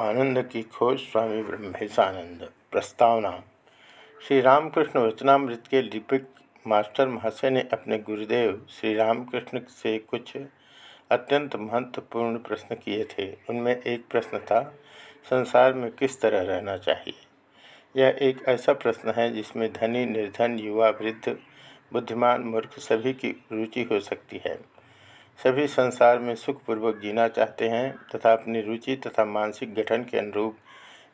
आनंद की खोज स्वामी ब्रह्मेशानंद। प्रस्तावना। श्री रामकृष्ण वचनामृत के लिपिक मास्टर महाशय ने अपने गुरुदेव श्री रामकृष्ण से कुछ अत्यंत महत्वपूर्ण प्रश्न किए थे। उनमें एक प्रश्न था, संसार में किस तरह रहना चाहिए? यह एक ऐसा प्रश्न है जिसमें धनी, निर्धन, युवा, वृद्ध, बुद्धिमान, मूर्ख सभी की रुचि हो सकती है। सभी संसार में सुखपूर्वक जीना चाहते हैं तथा अपनी रुचि तथा मानसिक गठन के अनुरूप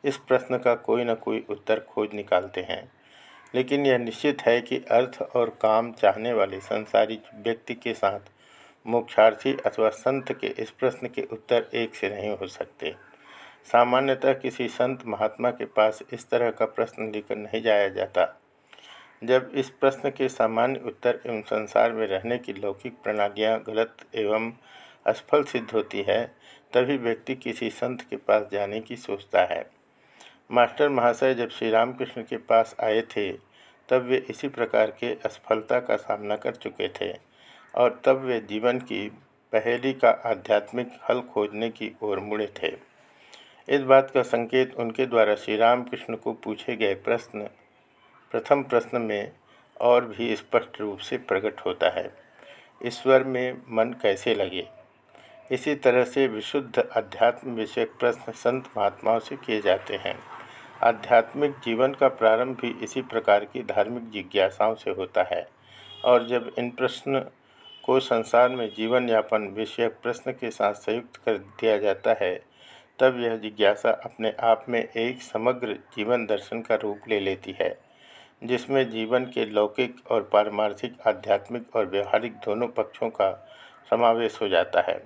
इस प्रश्न का कोई न कोई उत्तर खोज निकालते हैं। लेकिन यह निश्चित है कि अर्थ और काम चाहने वाले संसारी व्यक्ति के साथ मोक्षार्थी अथवा संत के इस प्रश्न के उत्तर एक से नहीं हो सकते। सामान्यतः किसी संत महात्मा के पास इस तरह का प्रश्न लेकर नहीं जाया जाता। जब इस प्रश्न के सामान्य उत्तर एवं संसार में रहने की लौकिक प्रणालियाँ गलत एवं असफल सिद्ध होती है, तभी व्यक्ति किसी संत के पास जाने की सोचता है। मास्टर महाशय जब श्री रामकृष्ण के पास आए थे, तब वे इसी प्रकार के असफलता का सामना कर चुके थे और तब वे जीवन की पहेली का आध्यात्मिक हल खोजने की ओर मुड़े थे। इस बात का संकेत उनके द्वारा श्री रामकृष्ण को पूछे गए प्रश्न प्रथम प्रश्न में और भी स्पष्ट रूप से प्रकट होता है, ईश्वर में मन कैसे लगे? इसी तरह से विशुद्ध अध्यात्म विषयक प्रश्न संत महात्माओं से किए जाते हैं। आध्यात्मिक जीवन का प्रारंभ भी इसी प्रकार की धार्मिक जिज्ञासाओं से होता है और जब इन प्रश्न को संसार में जीवन यापन विषयक प्रश्न के साथ संयुक्त कर दिया जाता है, तब यह जिज्ञासा अपने आप में एक समग्र जीवन दर्शन का रूप ले लेती है। जिसमें जीवन के लौकिक और पारमार्थिक, आध्यात्मिक और व्यवहारिक दोनों पक्षों का समावेश हो जाता है।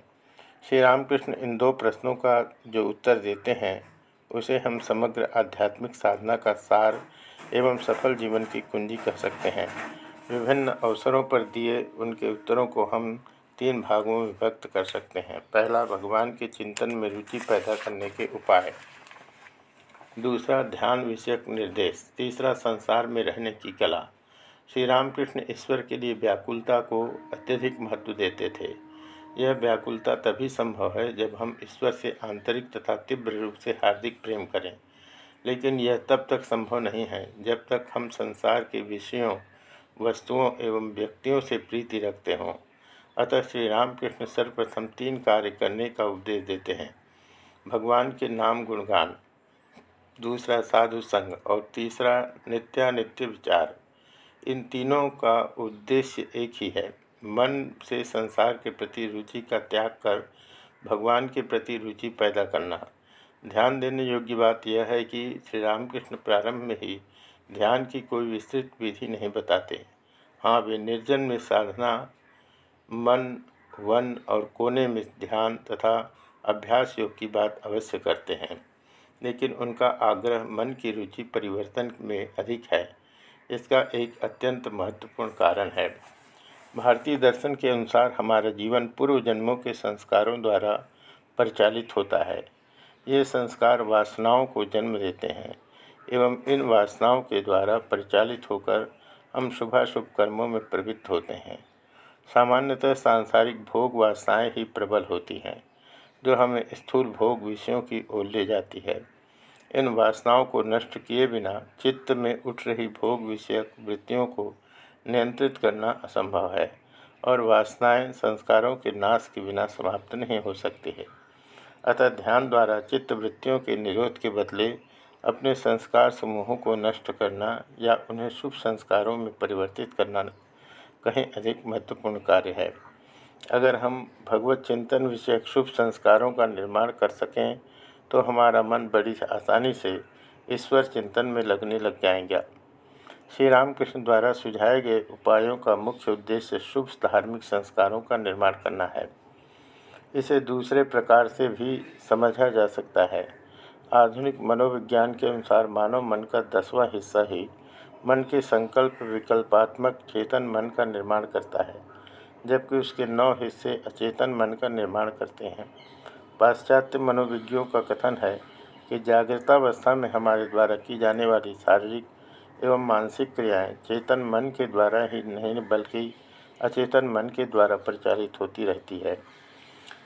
श्री रामकृष्ण इन दो प्रश्नों का जो उत्तर देते हैं, उसे हम समग्र आध्यात्मिक साधना का सार एवं सफल जीवन की कुंजी कह सकते हैं। विभिन्न अवसरों पर दिए उनके उत्तरों को हम तीन भागों में विभक्त कर सकते हैं। पहला, भगवान के चिंतन में रुचि पैदा करने के उपाय। दूसरा ध्यान विषयक निर्देश, तीसरा संसार में रहने की कला। श्री रामकृष्ण ईश्वर के लिए व्याकुलता को अत्यधिक महत्व देते थे। यह व्याकुलता तभी संभव है जब हम ईश्वर से आंतरिक तथा तीव्र रूप से हार्दिक प्रेम करें। लेकिन यह तब तक संभव नहीं है जब तक हम संसार के विषयों, वस्तुओं एवं व्यक्तियों से प्रीति रखते हों। अतः श्री रामकृष्ण सर्वप्रथम तीन कार्य करने का उपदेश देते हैं। भगवान के नाम गुणगान। दूसरा साधु संग और तीसरा नित्यानित्य विचार। इन तीनों का उद्देश्य एक ही है। मन से संसार के प्रति रुचि का त्याग कर भगवान के प्रति रुचि पैदा करना। ध्यान देने योग्य बात यह है कि श्री रामकृष्ण प्रारंभ में ही ध्यान की कोई विस्तृत विधि नहीं बताते। हाँ वे निर्जन में साधना, मन, वन और कोने में ध्यान तथा अभ्यास योग की बात अवश्य करते हैं। लेकिन उनका आग्रह मन की रुचि परिवर्तन में अधिक है। इसका एक अत्यंत महत्वपूर्ण कारण है। भारतीय दर्शन के अनुसार हमारा जीवन पूर्व जन्मों के संस्कारों द्वारा परिचालित होता है। ये संस्कार वासनाओं को जन्म देते हैं एवं इन वासनाओं के द्वारा परिचालित होकर हम शुभाशुभ कर्मों में प्रवृत्त होते हैं। सामान्यतः सांसारिक भोग वासनाएँ ही प्रबल होती हैं, जो हमें स्थूल भोग विषयों की ओर ले जाती है। इन वासनाओं को नष्ट किए बिना चित्त में उठ रही भोग विषयक वृत्तियों को नियंत्रित करना असंभव है और वासनाएँ संस्कारों के नाश के बिना समाप्त नहीं हो सकती है। अतः ध्यान द्वारा चित्त वृत्तियों के निरोध के बदले अपने संस्कार समूहों को नष्ट करना या उन्हें शुभ संस्कारों में परिवर्तित करना कहीं अधिक महत्वपूर्ण कार्य है। अगर हम भगवत चिंतन विषयक शुभ संस्कारों का निर्माण कर सकें तो हमारा मन बड़ी आसानी से ईश्वर चिंतन में लगने लग जाएगा। श्री रामकृष्ण द्वारा सुझाए गए उपायों का मुख्य उद्देश्य शुभ धार्मिक संस्कारों का निर्माण करना है। इसे दूसरे प्रकार से भी समझा जा सकता है। आधुनिक मनोविज्ञान के अनुसार मानव मन का दसवां हिस्सा ही मन के संकल्प विकल्पात्मक चेतन मन का निर्माण करता है, जबकि उसके नौ हिस्से अचेतन मन का निर्माण करते हैं। पाश्चात्य मनोविज्ञों का कथन है कि जागृतावस्था में हमारे द्वारा की जाने वाली शारीरिक एवं मानसिक क्रियाएँ चेतन मन के द्वारा ही नहीं, बल्कि अचेतन मन के द्वारा परिचालित होती रहती है।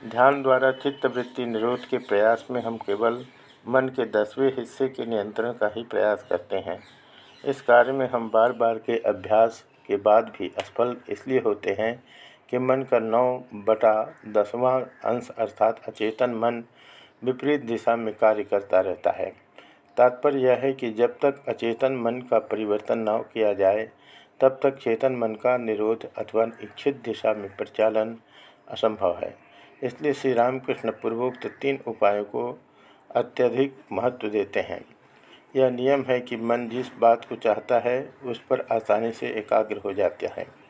ध्यान द्वारा चित्तवृत्ति निरोध के प्रयास में हम केवल मन के दसवें हिस्से के नियंत्रण का ही प्रयास करते हैं। इस कार्य में हम बार बार के अभ्यास के बाद भी असफल इसलिए होते हैं कि मन का नौ बटा दसवां अंश अर्थात अचेतन मन विपरीत दिशा में कार्य करता रहता है। तात्पर्य यह है कि जब तक अचेतन मन का परिवर्तन न किया जाए, तब तक चेतन मन का निरोध अथवा इच्छित दिशा में प्रचालन असंभव है। इसलिए श्री रामकृष्ण पूर्वोक्त तीन उपायों को अत्यधिक महत्व देते हैं। यह नियम है कि मन जिस बात को चाहता है, उस पर आसानी से एकाग्र हो जाता है।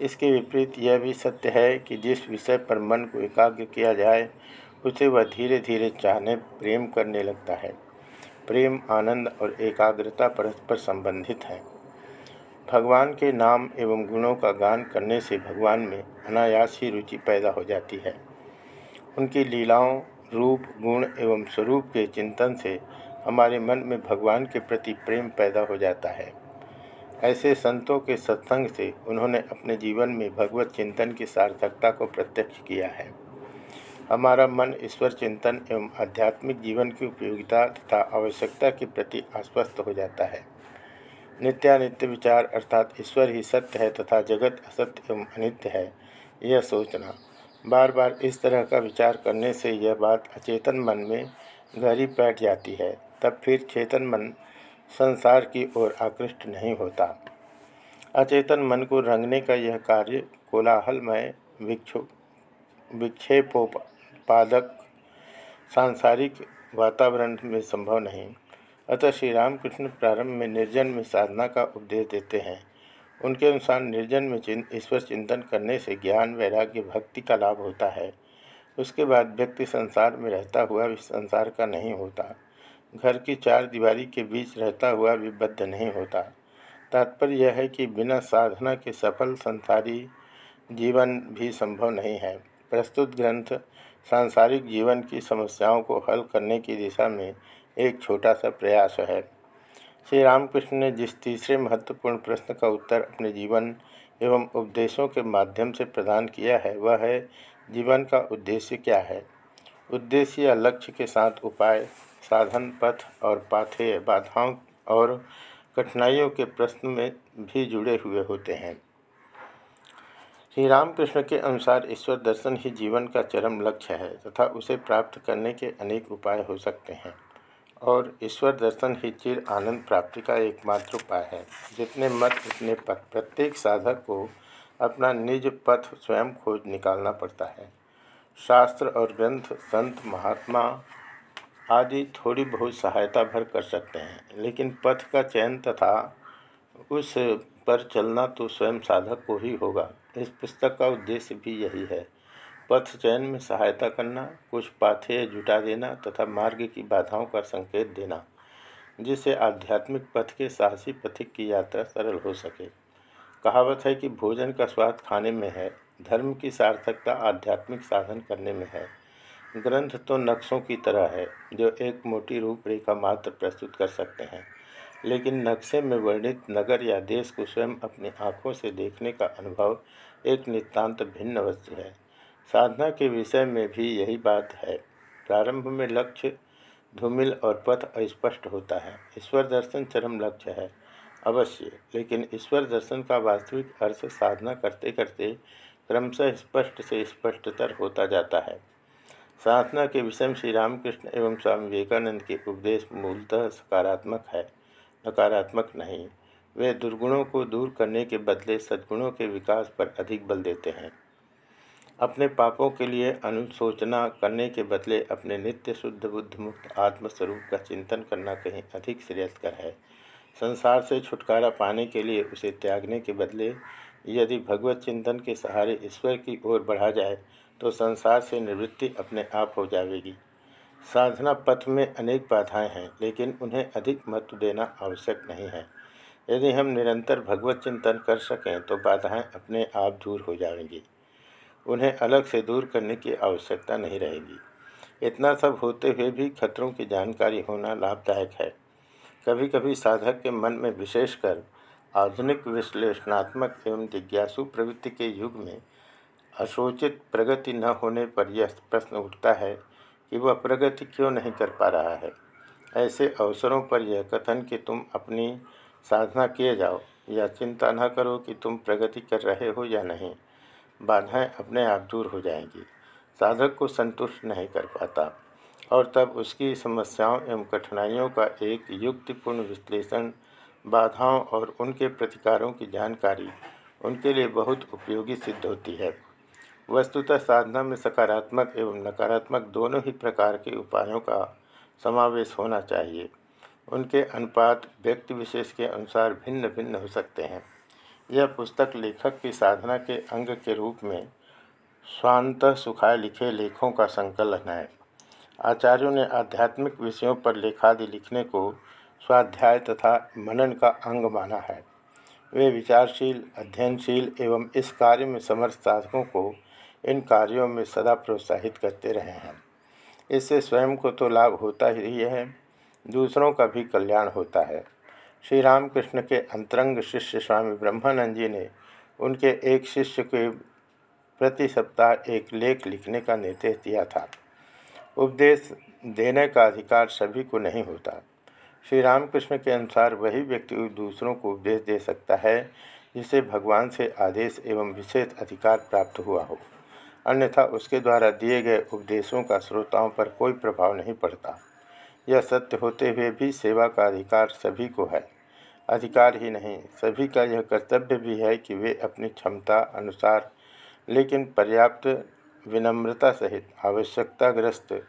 इसके विपरीत यह भी सत्य है कि जिस विषय पर मन को एकाग्र किया जाए, उसे वह धीरे धीरे चाहने, प्रेम करने लगता है। प्रेम, आनंद और एकाग्रता परस्पर संबंधित हैं। भगवान के नाम एवं गुणों का गान करने से भगवान में अनायास ही रुचि पैदा हो जाती है। उनकी लीलाओं, रूप, गुण एवं स्वरूप के चिंतन से हमारे मन में भगवान के प्रति प्रेम पैदा हो जाता है। ऐसे संतों के सत्संग से उन्होंने अपने जीवन में भगवत चिंतन की सार्थकता को प्रत्यक्ष किया है। हमारा मन ईश्वर चिंतन एवं आध्यात्मिक जीवन की उपयोगिता तथा आवश्यकता के प्रति आश्वस्त हो जाता है। नित्यानित्य विचार अर्थात ईश्वर ही सत्य है तथा जगत असत्य एवं अनित्य है, यह सोचना। बार बार इस तरह का विचार करने से यह बात अचेतन मन में गहरी बैठ जाती है, तब फिर चेतन मन संसार की ओर आकृष्ट नहीं होता। अचेतन मन को रंगने का यह कार्य कोलाहलमय विक्षु विक्षेपोपादक, सांसारिक वातावरण में संभव नहीं। अतः श्री रामकृष्ण प्रारंभ में निर्जन में साधना का उपदेश देते हैं। उनके अनुसार निर्जन में चिंत ईश्वर चिंतन करने से ज्ञान, वैराग्य, भक्ति का लाभ होता है। उसके बाद व्यक्ति संसार में रहता हुआ भी संसार का नहीं होता। घर की चार दीवारी के बीच रहता हुआ भी बद्ध नहीं होता। तात्पर्य यह है कि बिना साधना के सफल संसारी जीवन भी संभव नहीं है। प्रस्तुत ग्रंथ सांसारिक जीवन की समस्याओं को हल करने की दिशा में एक छोटा सा प्रयास है। श्री रामकृष्ण ने जिस तीसरे महत्वपूर्ण प्रश्न का उत्तर अपने जीवन एवं उपदेशों के माध्यम से प्रदान किया है, वह है, जीवन का उद्देश्य क्या है? उद्देश्य या लक्ष्य के साथ उपाय साधन, पथ और पाथेय बाधाओं और कठिनाइयों के प्रश्न में भी जुड़े हुए होते हैं। श्री रामकृष्ण के अनुसार ईश्वर दर्शन ही जीवन का चरम लक्ष्य है तथा उसे प्राप्त करने के अनेक उपाय हो सकते हैं और ईश्वर दर्शन ही चिर आनंद प्राप्ति का एकमात्र उपाय है। जितने मत, उतने पथ, प्रत्येक साधक को अपना निज पथ स्वयं खोज निकालना पड़ता है। शास्त्र और ग्रंथ, संत, महात्मा आदि थोड़ी बहुत सहायता भर कर सकते हैं। लेकिन पथ का चयन तथा उस पर चलना तो स्वयं साधक को ही होगा। इस पुस्तक का उद्देश्य भी यही है। पथ चयन में सहायता करना, कुछ पाथेय जुटा देना तथा मार्ग की बाधाओं का संकेत देना, जिससे आध्यात्मिक पथ के साहसी पथिक की यात्रा सरल हो सके। कहावत है कि भोजन का स्वाद खाने में है, धर्म की सार्थकता आध्यात्मिक साधन करने में है। ग्रंथ तो नक्शों की तरह है, जो एक मोटी रूपरेखा मात्र प्रस्तुत कर सकते हैं। लेकिन नक्शे में वर्णित नगर या देश को स्वयं अपनी आँखों से देखने का अनुभव एक नितांत भिन्न वस्तु है। साधना के विषय में भी यही बात है। प्रारंभ में लक्ष्य, धूमिल और पथ अस्पष्ट होता है। ईश्वर दर्शन चरम लक्ष्य है, अवश्य। लेकिन ईश्वर दर्शन का वास्तविक अर्थ साधना करते करते क्रमशः स्पष्ट से स्पष्टतर होता जाता है। साधना के विषय में श्री रामकृष्ण एवं स्वामी विवेकानंद के उपदेश मूलतः सकारात्मक है, नकारात्मक नहीं। वे दुर्गुणों को दूर करने के बदले सद्गुणों के विकास पर अधिक बल देते हैं। अपने पापों के लिए अनुशोचना करने के बदले अपने नित्य शुद्ध बुद्ध मुक्त आत्मस्वरूप का चिंतन करना कहीं अधिक श्रेयस्कर है। संसार से छुटकारा पाने के लिए उसे त्यागने के बदले यदि भगवत चिंतन के सहारे ईश्वर की ओर बढ़ा जाए तो संसार से निवृत्ति अपने आप हो जाएगी। साधना पथ में अनेक बाधाएँ हैं, लेकिन उन्हें अधिक महत्व देना आवश्यक नहीं है। यदि हम निरंतर भगवत चिंतन कर सकें तो बाधाएँ अपने आप दूर हो जाएँगी। उन्हें अलग से दूर करने की आवश्यकता नहीं रहेगी। इतना सब होते हुए भी खतरों की जानकारी होना लाभदायक है। कभी कभी साधक के मन में विशेषकर आधुनिक विश्लेषणात्मक एवं जिज्ञासु प्रवृत्ति के युग में अशोचित प्रगति न होने पर यह प्रश्न उठता है कि वह प्रगति क्यों नहीं कर पा रहा है? ऐसे अवसरों पर यह कथन कि तुम अपनी साधना किए जाओ, या चिंता न करो कि तुम प्रगति कर रहे हो या नहीं, बाधाएँ अपने आप दूर हो जाएँगी। साधक को संतुष्ट नहीं कर पाता, और तब उसकी समस्याओं एवं कठिनाइयों का एक युक्तिपूर्ण विश्लेषण, बाधाओं और उनके प्रतिकारों की जानकारी उनके लिए बहुत उपयोगी सिद्ध होती है। वस्तुतः साधना में सकारात्मक एवं नकारात्मक दोनों ही प्रकार के उपायों का समावेश होना चाहिए। उनके अनुपात व्यक्ति विशेष के अनुसार भिन्न भिन्न हो सकते हैं। यह पुस्तक लेखक की साधना के अंग के रूप में स्वांत सुखाए लिखे लेखों का संकलन है। आचार्यों ने आध्यात्मिक विषयों पर लेखादि लिखने को स्वाध्याय तथा मनन का अंग माना है। वे विचारशील, अध्ययनशील एवं इस कार्य में समर्थ साधकों को इन कार्यों में सदा प्रोत्साहित करते रहे हैं। इससे स्वयं को तो लाभ होता ही है, दूसरों का भी कल्याण होता है। श्री रामकृष्ण के अंतरंग शिष्य स्वामी ब्रह्मानंद जी ने उनके एक शिष्य के प्रति सप्ताह एक लेख लिखने का निर्देश दिया था। उपदेश देने का अधिकार सभी को नहीं होता। श्री रामकृष्ण के अनुसार वही व्यक्ति दूसरों को उपदेश दे सकता है, जिसे भगवान से आदेश एवं विशेष अधिकार प्राप्त हुआ हो। अन्यथा उसके द्वारा दिए गए उपदेशों का श्रोताओं पर कोई प्रभाव नहीं पड़ता। यह सत्य होते हुए भी सेवा का अधिकार सभी को है। अधिकार ही नहीं, सभी का यह कर्तव्य भी है कि वे अपनी क्षमता अनुसार, लेकिन पर्याप्त विनम्रता सहित आवश्यकताग्रस्त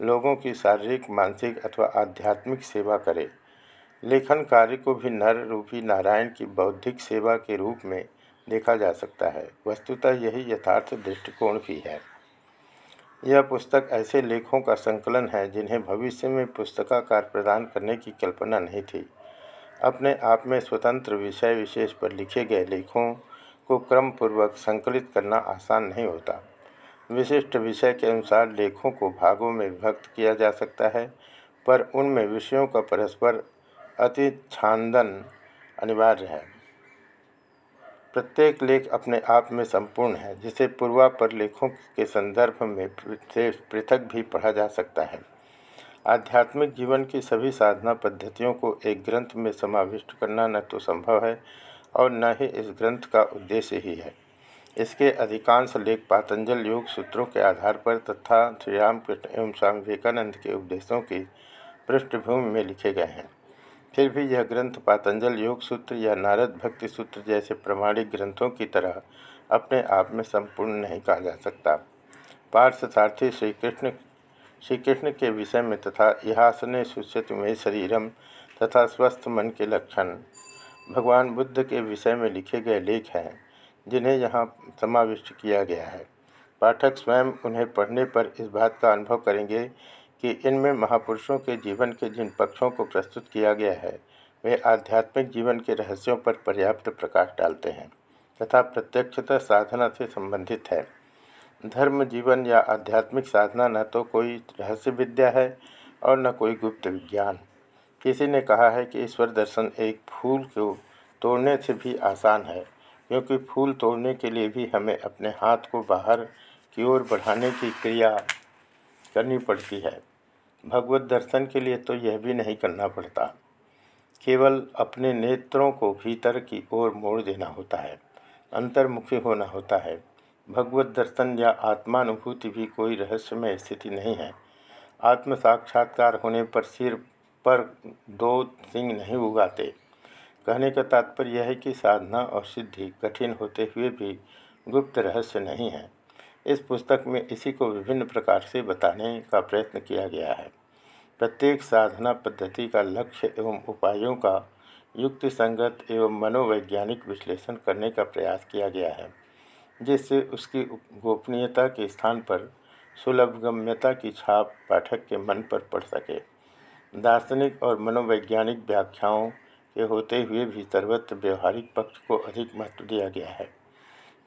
लोगों की शारीरिक, मानसिक अथवा आध्यात्मिक सेवा करें। लेखन कार्य को भी नर रूपी नारायण की बौद्धिक सेवा के रूप में देखा जा सकता है। वस्तुतः यही यथार्थ दृष्टिकोण भी है। यह पुस्तक ऐसे लेखों का संकलन है, जिन्हें भविष्य में पुस्तकाकार प्रदान करने की कल्पना नहीं थी। अपने आप में स्वतंत्र विषय विशेष पर लिखे गए लेखों को क्रमपूर्वक संकलित करना आसान नहीं होता। विशिष्ट विषय के अनुसार लेखों को भागों में विभक्त किया जा सकता है, पर उनमें विषयों का परस्पर अति छांदन अनिवार्य है। प्रत्येक लेख अपने आप में संपूर्ण है, जिसे पूर्वापर लेखों के संदर्भ में से पृथक भी पढ़ा जा सकता है। आध्यात्मिक जीवन की सभी साधना पद्धतियों को एक ग्रंथ में समाविष्ट करना न तो संभव है, और न ही इस ग्रंथ का उद्देश्य ही है। इसके अधिकांश लेख पातंजल योग सूत्रों के आधार पर तथा श्री रामकृष्ण एवं स्वामी विवेकानंद के उपदेशों की पृष्ठभूमि में लिखे गए हैं। फिर भी यह ग्रंथ पातंजल योग सूत्र या नारद भक्ति सूत्र जैसे प्रमाणिक ग्रंथों की तरह अपने आप में संपूर्ण नहीं कहा जा सकता। पार्थसार्थी श्री कृष्ण श्री कृष्ण के विषय में तथा इहासने सुश्यत में शरीरम तथा स्वस्थ मन के लक्षण भगवान बुद्ध के विषय में लिखे गए लेख हैं, जिन्हें यहाँ समाविष्ट किया गया है। पाठक स्वयं उन्हें पढ़ने पर इस बात का अनुभव करेंगे कि इनमें महापुरुषों के जीवन के जिन पक्षों को प्रस्तुत किया गया है, वे आध्यात्मिक जीवन के रहस्यों पर पर्याप्त प्रकाश डालते हैं तथा प्रत्यक्षतः साधना से संबंधित है। धर्म, जीवन या आध्यात्मिक साधना न तो कोई रहस्य विद्या है और न कोई गुप्त विज्ञान। किसी ने कहा है कि ईश्वर दर्शन एक फूल को तोड़ने से भी आसान है, क्योंकि फूल तोड़ने के लिए भी हमें अपने हाथ को बाहर की ओर बढ़ाने की क्रिया करनी पड़ती है। भगवत दर्शन के लिए तो यह भी नहीं करना पड़ता। केवल अपने नेत्रों को भीतर की ओर मोड़ देना होता है, अंतर्मुखी होना होता है। भगवत दर्शन या आत्मानुभूति भी कोई रहस्यमय स्थिति नहीं है। आत्म साक्षात्कार होने पर सिर पर दो सिंह नहीं उगाते। कहने का तात्पर्य यह है कि साधना और सिद्धि कठिन होते हुए भी गुप्त रहस्य नहीं है। इस पुस्तक में इसी को विभिन्न प्रकार से बताने का प्रयत्न किया गया है। प्रत्येक साधना पद्धति का लक्ष्य एवं उपायों का युक्ति संगत एवं मनोवैज्ञानिक विश्लेषण करने का प्रयास किया गया है, जिससे उसकी गोपनीयता के स्थान पर सुलभगम्यता की छाप पाठक के मन पर पड़ सके। दार्शनिक और मनोवैज्ञानिक व्याख्याओं के होते हुए भी सर्वत्र व्यवहारिक पक्ष को अधिक महत्व दिया गया है।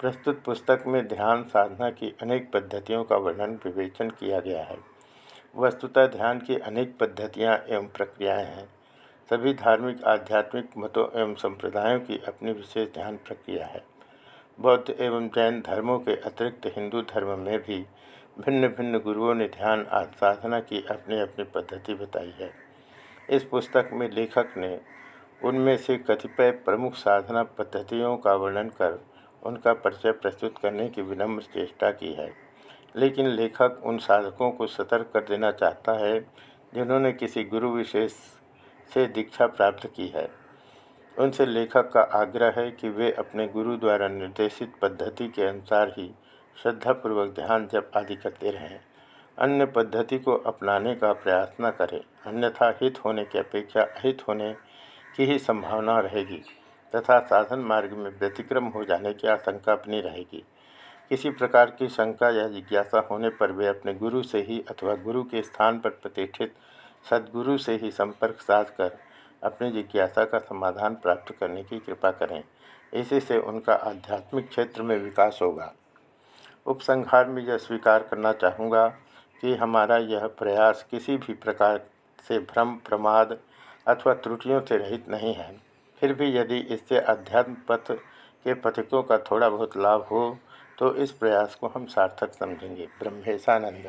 प्रस्तुत पुस्तक में ध्यान साधना की अनेक पद्धतियों का वर्णन विवेचन किया गया है। वस्तुतः ध्यान की अनेक पद्धतियाँ एवं प्रक्रियाएँ हैं। सभी धार्मिक, आध्यात्मिक मतों एवं संप्रदायों की अपनी विशेष ध्यान प्रक्रिया है। बौद्ध एवं जैन धर्मों के अतिरिक्त हिंदू धर्म में भी भिन्न भिन्न गुरुओं ने ध्यान साधना की अपनी अपनी पद्धति बताई है। इस पुस्तक में लेखक ने उनमें से कतिपय प्रमुख साधना पद्धतियों का वर्णन कर उनका परिचय प्रस्तुत करने की विनम्र चेष्टा की है। लेकिन लेखक उन साधकों को सतर्क कर देना चाहता है, जिन्होंने किसी गुरु विशेष से दीक्षा प्राप्त की है। उनसे लेखक का आग्रह है कि वे अपने गुरु द्वारा निर्देशित पद्धति के अनुसार ही श्रद्धापूर्वक ध्यान जप आदि करते रहें। अन्य पद्धति को अपनाने का प्रयास न करें, अन्यथा हित होने की अपेक्षा, अहित होने की ही संभावना रहेगी। तथा साधन मार्ग में व्यतिक्रम हो जाने की आशंका अपनी रहेगी। किसी प्रकार की शंका या जिज्ञासा होने पर वे अपने गुरु से ही अथवा गुरु के स्थान पर प्रतिष्ठित सदगुरु से ही संपर्क साध कर अपनी जिज्ञासा का समाधान प्राप्त करने की कृपा करें। इसी से उनका आध्यात्मिक क्षेत्र में विकास होगा। उपसंहार में यह स्वीकार करना चाहूँगा कि हमारा यह प्रयास किसी भी प्रकार से भ्रम, प्रमाद अथवा त्रुटियों से रहित नहीं है। फिर भी यदि इससे अध्यात्म पथ के पथिकों का थोड़ा बहुत लाभ हो तो इस प्रयास को हम सार्थक समझेंगे। ब्रह्मेशानंद।